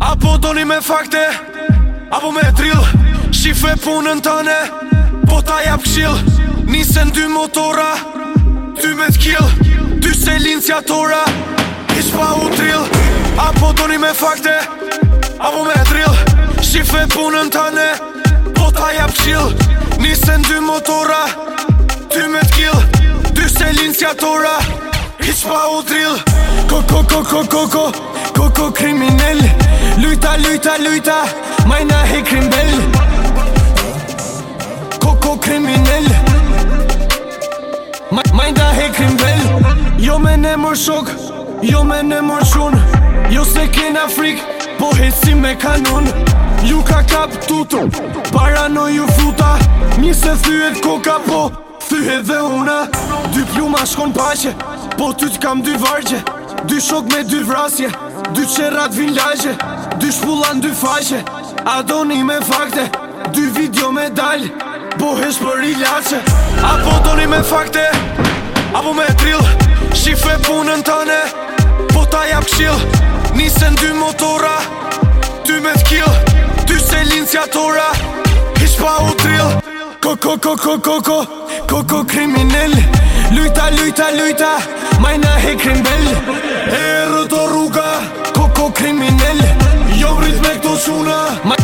Apo doni me fakte Apo me trill Shife punën tane Po ta jap kshil Nisen dy motora Ty me t'kill Dy selinciatora lincja tora Ish u trill Apo doni me fakte Apo me trill Shife punën tane Po ta jap kshil Nisen dy motora dy motora krim si pa u drill Ko ko ko ko ko ko Ko ko kriminell Lujta, lujta, lujta Majna he krim Koko Ko ko kriminell Majna he krim Jo me ne mor shok Jo me ne mor shun Jo se kena frik Po he si me kanon Ju ka kap tutu Parano ju futa Mi se thyet ko po Thyhe dhe una ma shkon pache Po ty t'kam dy vargje Dy shok me dy vrasje Dy qerat vin lagje Dy shpullan dy faqe doni me fakte Dy video me dal Po hesh për i lache Apo doni me fakte Apo me trill Shife punën tëne Po ta jap kshill Nisen dy motora Dy me t'kill Dy selinciatora Hish pa u trill Koko koko koko Koko kriminelli ko, ko, ko, ko, ko, ko, ko, Lujta, lujta, lujta Majna he krimbel E rëto rruga Koko kriminel Jo vrit me këto suna